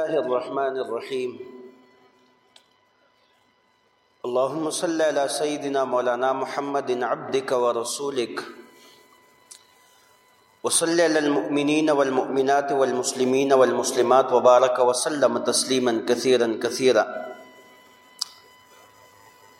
الله الرحمن الرحيم اللهم صل على سيدنا مولانا محمد عبدك ورسولك وصل على المؤمنين والمؤمنات والمسلمين والمسلمات وبارك وسلم تسليما كثيرا كثيرا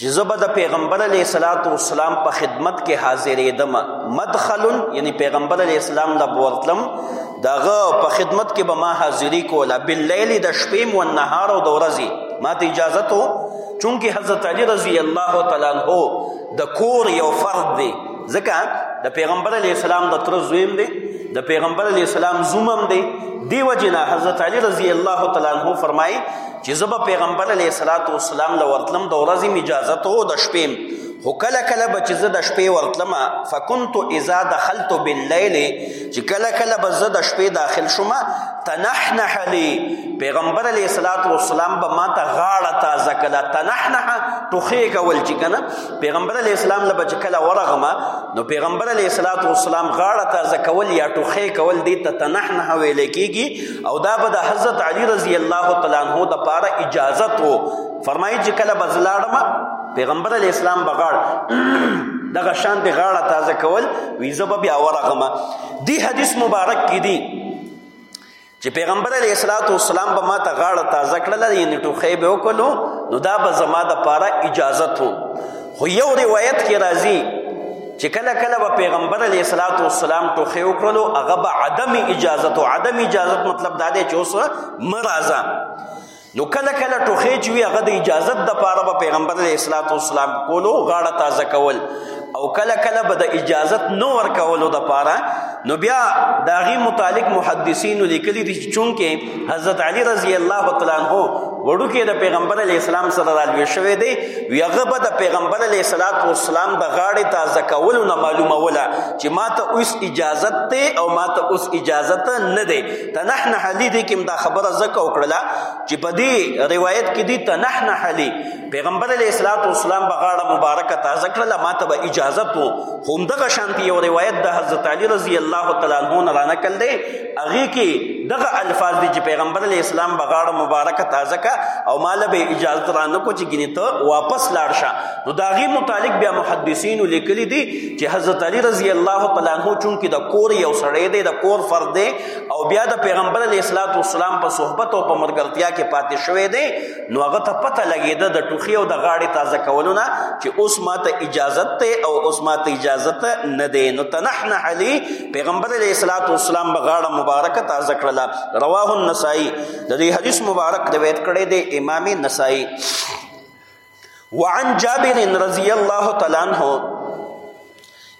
چې زه به د پیغمبر علیه الصلاۃ والسلام په خدمت کې حاضرېدم مدخل یعنی پیغمبر علیه السلام له بورتلم دغه په خدمت کې به ما حاضری کوله باللیل د شپې او نهار او د ورځې ما ته اجازه تو چونکی حضرت علی رضی الله تعالی عنہ د کور یو فرد دی ځکه د پیغمبر علیه السلام د تر زویم دی د پیغمبر علیه السلام زومم دی دیو جنا حضرت علی رضی الله تعالی عنہ فرمایي چې زب پیغمبر علیه الصلاۃ والسلام له ورتلم د ورځې اجازه ته د شپې هو کله کله به چې زه د شپې ورتلم فكنت اذا دخلت بالليل چې کله کله به زه د شپې داخل شوم تنحنح لي پیغمبر علیه الصلاۃ والسلام به ما ته غاړه تازه کله تنحنح ټوخې کول چې کنه پیغمبر علیه السلام له بچ کله ورغما نو پیغمبر علیه الصلاۃ والسلام غاړه تازه کول یا ټوخې کول دي ته تنحنح ویل کیږي او دا به د حضرت علی رضی الله تعالی عنہ د پاره اجازه وو فرمایي چې کله بزلاړم پیغمبر علی اسلام بغاړ دغه شان د غاړه تازه کول ویزه به بیا ورغمه دی حدیث مبارک کې دی چې پیغمبر علی الصلاه والسلام به ما ته غاړه تازه کړل یعنی ټوخې به وکړو نو دا به زما د پاره اجازه وو خو یو روایت کې راځي چې کله کله به پیغمبر علی صلوات و سلام ټوخه وکړلو هغه به عدم اجازه او عدم اجازه مطلب دا دی چې اوس مرزه نو کله کله ټوخه چې وی هغه د اجازه د پاره به پیغمبر علی صلوات و سلام کولو غاړه تازه کول او کله کله به د اجازه نو ور کولو د پاره نو بیا داغي متعلق محدثین لیکلي دي چې چونکه حضرت علی رضی الله تعالی عنہ وړو کې د پیغمبر علی اسلام سره راځوي شوې دی یغه به د پیغمبر علی صلوات و سلام د غاړې تازه کول نه معلومه ولا چې ماته اوس اجازه ته او ماته اوس اجازه ته نه دی تنحن حلی دې کوم دا خبره زکه وکړه چې په دې روایت کې دی تنحن حلی پیغمبر علیه الصلاۃ والسلام بغاړه مبارکه تازه کړل ماته به اجازه تو همدغه شانتی یو روایت د حضرت علی رضی الله تعالی عنہ را نقل دی هغه کې دغه الفاظ دي چې پیغمبر علیه السلام بغاړه مبارکه تازه کا او مال به اجازه را نه کو چې ګینه ته واپس لاړ شه نو داغي متعلق بیا محدثین لیکلي دي چې حضرت علی رضی الله تعالی عنہ چون کې د کور یو سړی دی د کور فرد دی او بیا د پیغمبر علیه السلام په صحبت او په مرګرتیا کې پاتې شوی دی نو هغه ته پته لګیده د ټوخي او د غاړې تازه کولو نه چې اوس ماته اجازت ته او اوس ماته اجازت نه دی نو تنحنه علی پیغمبر علیه الصلاۃ والسلام بغاړه مبارکه تازه کړله رواه النسائی د دې حدیث مبارک روایت کړی دی امام نسائی وعن جابر رضی الله تعالی عنہ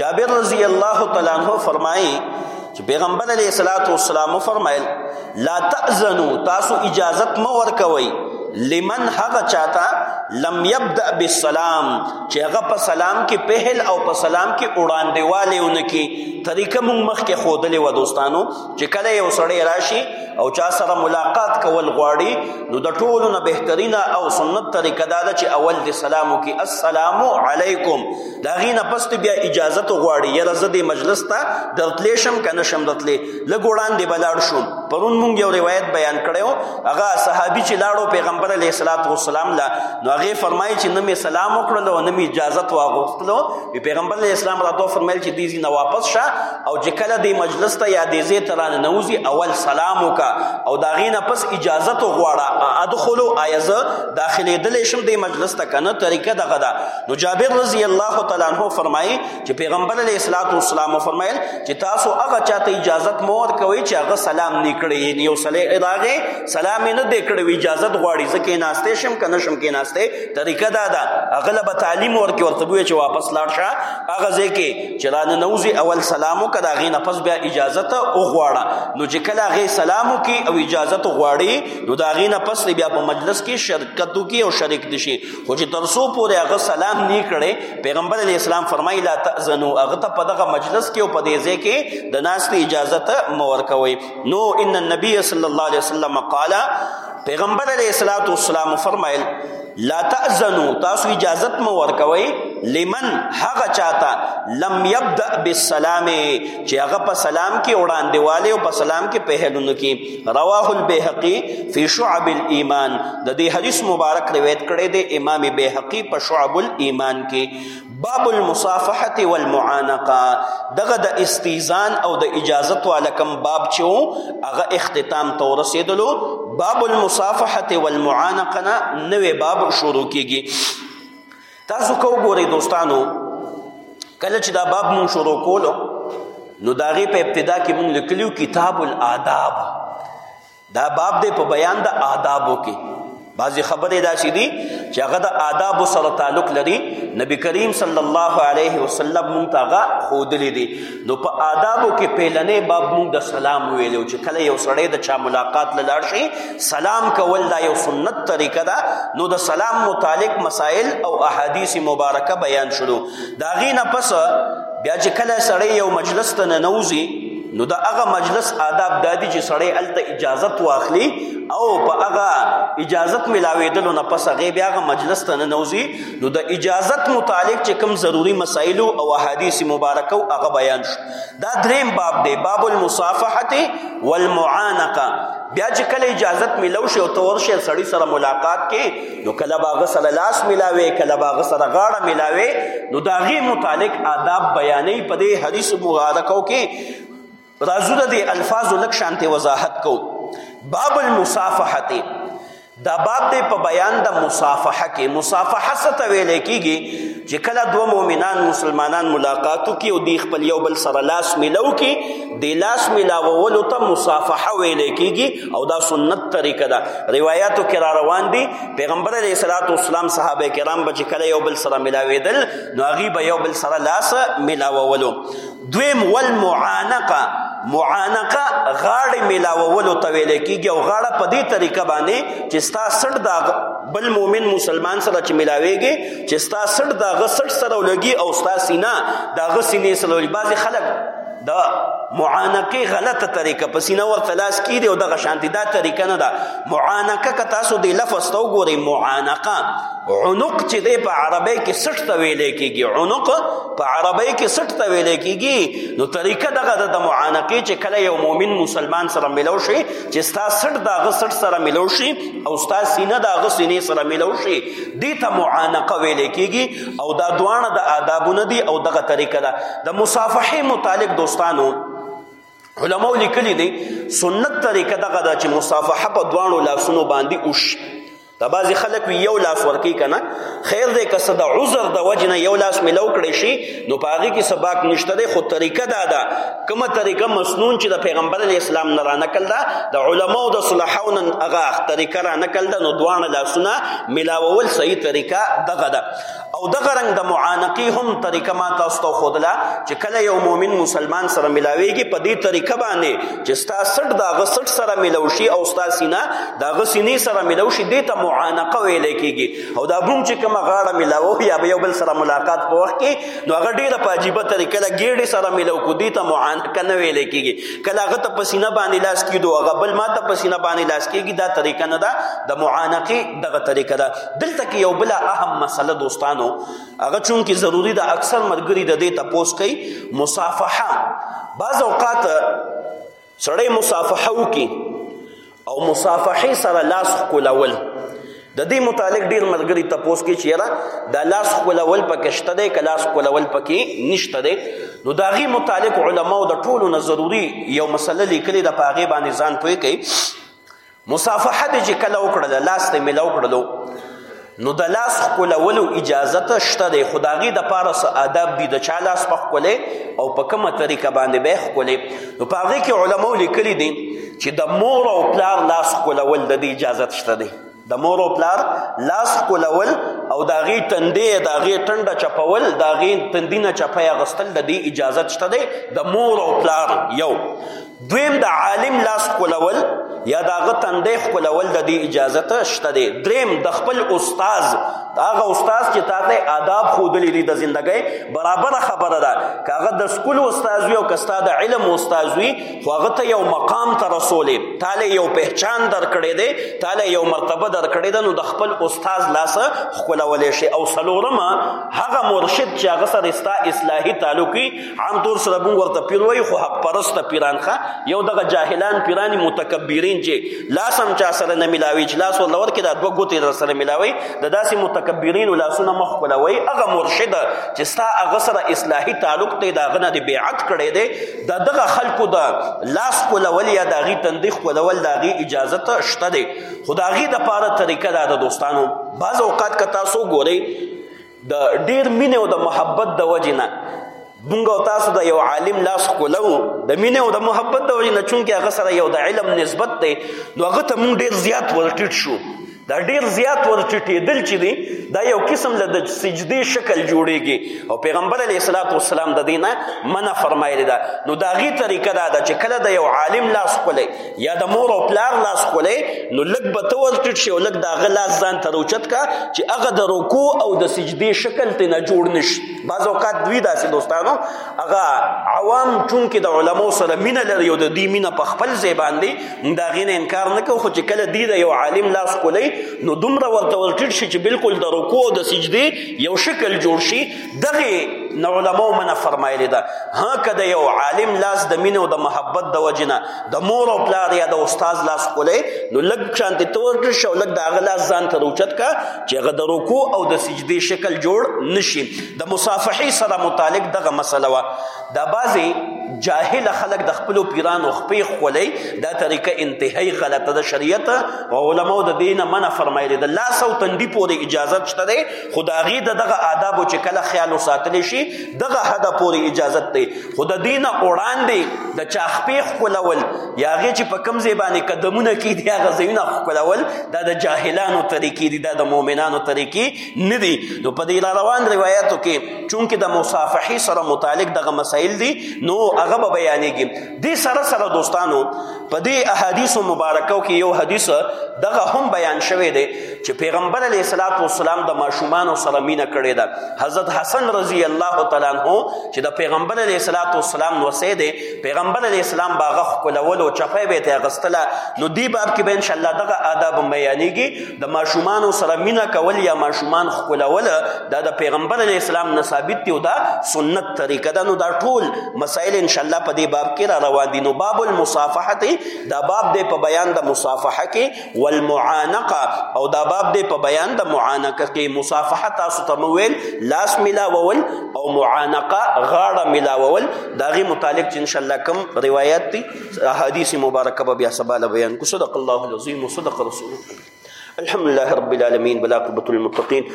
جابر رضی الله تعالی عنہ فرمایي چې پیغمبر علیه الصلاۃ والسلام فرمایل لا تاذنوا تاسو اجازت مو ورکوي لمن هغه چاته لم يبدا بالسلام چې هغه په سلام کې پهل او په سلام کې وړاندې والي ونکي طریقه مونږ مخ کې خودلې و دوستانو چې کله یو سړی راشي او چا سره ملاقات کول غواړي نو د ټولو نه بهترینه او سنت طریقه دا ده چې اول د سلام کې السلام علیکم دا غي نه پس ته بیا اجازه ته غواړي یا زه د مجلس ته درتلې شم کنه شم درتلې لګوړان دی بلاړ شوم پرون مونږ یو روایت بیان کړو هغه صحابي چې لاړو پیغمبر علیه الصلاۃ والسلام لا نو هغه فرمایي چې نه می سلام وکړل او نه می اجازه ته واغوستلو پیغمبر علیه السلام را دوه فرمایل چې دیزی نه واپس شه او چې کله دی مجلس ته یا دیزه ترانه نوزي اول سلام وکا او دا غي نه پس اجازه ته غواړه ادخلوا ایزه داخلي دلې شم دی مجلس ته کنه طریقه دغه ده نو جابر رضی الله تعالی عنہ فرمایي چې پیغمبر علیه الصلاۃ والسلام فرمایل چې تاسو هغه چاته اجازه مور کوي چې هغه سلام نه کړي یعنی یو سلی اداغه سلام نه دی کړی اجازه غواړي ځکه ناشته شم کنه شم کې ناشته طریقه دا ده اغلب تعلیم ورکې ورته وي چې واپس لاړ شه هغه ځکه چې را نه نوځي اول سلامو کړه غي نه پس بیا اجازه ته او غواړه نو چې کله غي سلامو کې او اجازه غواړي نو دا غي نه پس بیا په مجلس کې شرکت کې او شریک دي شي خو چې تر څو پورې هغه سلام نه کړي پیغمبر علی اسلام فرمایي لا تاذنو هغه ته په دغه مجلس کې او په دې ځای کې د ناس ته اجازه ته مور کوي نو ان النبي صلی الله علیه وسلم قال پیغمبر علی السلام فرمایل لا تاذنو تاسو اجازه مو ورکوي لمن هغه چاته لم يبدا بالسلام چې هغه په سلام کې وړاندې والي او په سلام کې پهلونو کې رواه البيهقي في شعب الايمان د دې حدیث مبارک روایت کړی دی امام بيهقي په شعب الايمان کې باب المصافحه والمعانقه دغه د استیزان او د اجازت والکم باب چې هغه اختتام ته ورسېدلو باب المصافحه والمعانقه نه نوې باب شروع کیږي تاسو کو ګورئ دوستانو کله چې دا باب مون شروع کولو نو دا غي په ابتدا کې مون لیکلیو کتاب الاداب دا باب دې په بیان د آدابو کې بعضی خبرې دا شې دي چې هغه د آداب سره تعلق لري نبی کریم صلی الله علیه وسلم مونږ ته هغه خودلې دي نو په آدابو کې پیلنې باب مونږ د سلام ویلو چې کله یو سړی د چا ملاقات له لاړ شي سلام کول دا یو سنت طریقه ده نو د سلام متعلق مسائل او احادیث مبارکه بیان شلو دا غینه پس بیا چې کله سړی یو مجلس ته ننوځي نو دا هغه مجلس آداب دادی چې سړی الته اجازت واخلي او په هغه اجازت ملاوېدلو نه پس هغه بیا هغه مجلس ته ننوځي نو د اجازت متعلق چې کوم ضروری مسائل او احادیث مبارکه او هغه بیان شو دا دریم باب دی باب المصافحه والمعانقه بیا چې کله اجازت ملو شي او تور شي سړی سره ملاقات کې نو کله باغ سره لاس ملاوي کله باغ سره غاړه ملاوي نو دا غي متعلق آداب بیانې په دې حدیث مبارکو کې راځو د دې الفاظو لږ شانتې وضاحت کو باب المصافحه دا باب دی په بیان د مصافحه کې مصافحه څه ته ویل کېږي چې کله دوه مؤمنان مسلمانان ملاقات وکړي او دی خپل یو بل سره لاس ملو کې د لاس ملاوولو ته مصافحه ویل کېږي او دا سنت طریقه ده روایتو کې را روان دي پیغمبر علیه الصلاۃ والسلام صحابه کرام به چې کله یو بل سره ملاوېدل نو هغوی به یو بل سره لاس ملاوولو دویم والمعانقه معانقه غاړې ملاوولو ته ویل کېږي او غاړه په دې طریقه باندې چې ستا سټ دا بل مؤمن مسلمان سره چې ملاويږي چې ستا سټ دا غسټ سره ولګي او ستا سینا دا غسینې سره ولګي بعضي خلک دا معانقه غلطه طریقه په سینه ورته لاس کې دی او دغه شانتی دا طریقه نه ده معانقه که تاسو د لفظ تو ګورئ معانقه عنق چې دی په عربی کې سټ ته ویل کېږي عنق په عربی کې سټ ته ویل کېږي نو طریقه دغه د معانقې چې کله یو مؤمن مسلمان سره ملو شي چې ستا سټ دا غ سټ سره ملو شي او ستا سینه دا غ سینې سره ملو شي دې ته معانقه ویل کېږي او دا دوانه د آدابونه دي او دغه طریقه ده د مصافحه متعلق دوستانو علماء لیکلي دي سنت طریقه دغه ده چې مصافحه په دوانو لاسونو باندې وشي دا بعضی خلک وی یو لاس ورکی کنه خیر دې که صد عذر د وجنه یو لاس ملو کړی شي نو پاغي کې سباق نشته ده خو طریقه دا ده کومه طریقه مسنون چې د پیغمبر اسلام نه را نقل ده د علماو د صلحون هغه طریقه را نقل ده نو دوه لاسونه ملاوول صحیح طریقه دغه ده او دغه رنګ د معانقي هم طریقه ما تاسو ته خودله چې کله یو مؤمن مسلمان سره ملاويږي په دې طریقه باندې چې ستا سټ دا غسټ سره ملوشي او ستا سینا دا غسینې سره ملوشي دې ته معانقه ویل کیږي او دا بوم چې کومه غاړه ملاو یا یو بل سره ملاقات په وخت کې نو هغه ډیره په عجیبه طریقه له ګیډې سره ملو کو دې ته معانقه نه ویل کیږي کله هغه ته پسینه باندې لاس کیدو هغه بل ما ته پسینه باندې لاس کیږي دا طریقه نه ده د معانقي دغه طریقه ده دلته کې یو بل اهم مسله دوستانو هغه چون کې ضروری ده اکثر مرګري د دې تپوس کوي مصافحه بعض اوقات سړی مصافحه وکي او مصافحه سره لاس خولول د دې متعلق ډیر مرګري تپوس کوي چې را د لاس خولول پکې شته دی که لاس خولول پکې نشته دی نو دا غي متعلق علماو د ټولو نه ضروری یو مسله لیکلې د پاغه باندې ځان پوي کوي مصافحه دې چې کله وکړله لاس دې ملاو کړلو نو د لاس ښکلولو اجازه ته شته دی خو د هغې دپاره څه ادب دي د چا لاس به ښکلی او په کومه طریقه باندې به یې ښکلی نو په هغې کې علماو لیکلي دي چې د مور او پلار لاس ښکلول د دې اجازت شته دی د مور او پلار لاس ښکلول او د هغې تندې د هغې ټنډه چپول د هغې تندي نه چپی اخیستل د دې اجازت شته دی د مور او پلار یو دویم د عالم لاس کولول یا داغه تندې خپلول د دې اجازه ته شته دی دریم د خپل استاد هغه استاد چې تاته آداب خودلې دي د ژوندۍ برابر خبره ده کاغه د سکول استاد وي او کستا د علم استاد وي خو هغه ته یو مقام ته رسولې تاله یو پہچان درکړې دی تاله یو مرتبه درکړې ده نو د خپل استاد لاس خپلول شي او سلورمه هغه مرشد چې هغه سره استا اصلاحي تعلقي عام طور سره موږ ورته پیر وایو خو حق پرست پیران ښه یو دغه جاهلان پیران متکبرین چې لاس هم چا سره نه ملاوي چې لاس ورلور کې دا دوه ګوتې در سره ملاوي د داسې متکبرین لاسونه مخ کولوي هغه مرشد چې ستا هغه سره اصلاحي تعلق دی دا غنه دی بیعت کړی دی دا دغه خلکو دا لاس کولول یا دا غي تندیخ کولول دا غي اجازه شته دی خداغي د پاره طریقه دا د دوستانو بعض اوقات که تاسو ګورئ د ډیر مینه او د محبت د وجې نه مونږ او تاسو د یو عالم لاس کولو د مینه او د محبت د وجې نه چونکې هغه سره یو د علم نسبت دی نو هغه ته مونږ ډیر زیات ورټیټ شو دا ډیر زیات ورټیټېدل چې دی دا یو قسم له د سجدې شکل جوړیږي او پیغمبر علیه الصلاۃ والسلام د دینه منع فرمایلی ده نو د هغې طریقه دا ده چې کله د یو عالم لاس کولای یا د مور او پلار لاس کولای نو لګ به ته ورټټ شي او لګ دا غ لاس ځان ته روچت کا چې هغه د رکوع او د سجدي شکل ته نه جوړ نشي بعض اوقات دوی داسې دوستانو هغه عوام چون کې د علماو سره مینه لري او د دې مینه په خپل ځای باندې دا غینه انکار نه کوي خو چې کله دی د یو عالم لاس کولای نو دومره ورته ورټټ شي چې بالکل د رکوع او د سجدي یو شکل جوړ شي دغه نو علماء منه فرمایلی ده ها کده یو عالم لاس د مینه او د محبت د وجنه د مور او پلار یا د استاد لاس کولې نو لګ شانت تور کړ شو لګ د هغه لاس ځان ته روچت کا چې هغه د رکوع او د سجدي شکل جوړ نشي د مصافحي سره متعلق دغه مسله وا دا بازي جاهل خلک د خپل پیرانو خپې خولې دا طریقه انتهایی غلطه ده شریعت او علماء د دینه منه فرمایلی ده لاس او تندی پورې اجازه شته خو د هغې د دغه آدابو چې کله خیال وساتلی شي دغه حده پورې اجازت دی خو د دې نه وړاندې د چا خپې ښکلول یا هغې چې په کوم ځای باندې قدمونه کېږدي هغه ځایونه ښکلول دا د جاهلانو طریقې دي دا د مؤمنانو طریقې نه دي نو په دې روان روایاتو کې چونکې د مصافحې سره متعلق دغه مسایل دي نو هغه به بیانېږي دې سره سره دوستانو په دې احادیث مبارکو کې یو حدیث دغه هم بیان شوی دی چې پیغمبر علیه الصلاۃ والسلام د ماشومان سره مینا کړې ده حضرت حسن رضی الله تعالی عنہ چې د پیغمبر علیه الصلاۃ والسلام وسې دی پیغمبر علیه السلام باغ خپلول او چپه به ته غستله نو دی باب کې به ان شاء الله دغه آداب بیانېږي د ماشومان سره مینا کول یا ماشومان خپلول دا د پیغمبر علی اسلام نه ثابت دی او دا سنت طریقه ده نو دا ټول مسائل ان شاء الله په دې باب کې را روان دي نو باب المصافحه دا باب دی په بیان د مصافحه کې والمعانقه او دا باب دی په بیان د معانقه کې مصافحه تاسو ته مویل لاس ملاول او معانقه غاړه ملاول دا غي متعلق ان شاء الله کوم روایت دي احادیث مبارکه به بیا سبا له بیان کو صدق الله العظیم وصدق رسوله الحمد لله رب العالمین بلا قبة المتقین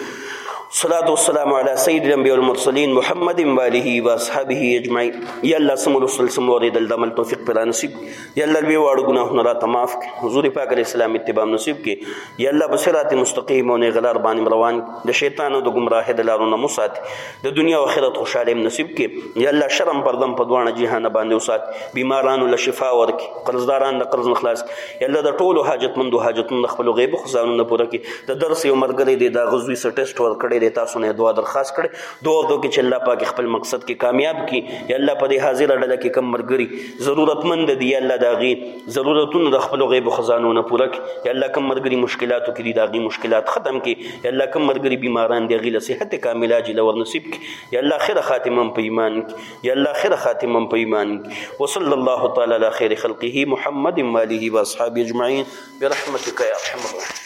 صلاة والسلام على سيد الانبياء والمرسلين محمد واله واصحابه اجمعين يا الله سمول وسل سمول رد الدمل توفيق پر نصیب يا الله بي واړو گناهونه را تماف حضور پاک عليه السلام اتباع نصیب کې يا الله بصراط مستقيم او نه غلار باندې روان د شیطان او د گمراه د لارو نه مسات د دنیا او آخرت خوشاله نصیب کې یا الله شرم پردم په دوانه جهان باندې وسات بیمارانو له شفا ورکي قرضداران د قرض نخلاص یا الله د ټولو حاجتمندو حاجتمند خپل غیب خزانونه پوره کړي د درس یو مرګري دی د غزوی سره ټیسټ ور کړی دی تاسو نه دعا درخواست کړي دوه ورځو کې چې الله پاک خپل مقصد کې کامیاب کړي یا الله په دې حاضر ډله کې کم مرګري ضرورتمند دی یا الله دا غي ضرورتونه د خپل غیب خزانو نه پوره کړي یا الله کوم مرګري مشکلاتو کې دي دا غي مشکلات ختم کړي یا الله کوم مرګري بیماران دي غي له صحت کامله اجل ور نصیب کړي یا الله خیر خاتمه په ایمان یا الله خیر خاتمه په ایمان وصلی الله تعالی علی خیر خلقه محمد و علیه و اصحابہ اجمعین برحمتک یا ارحم الراحمین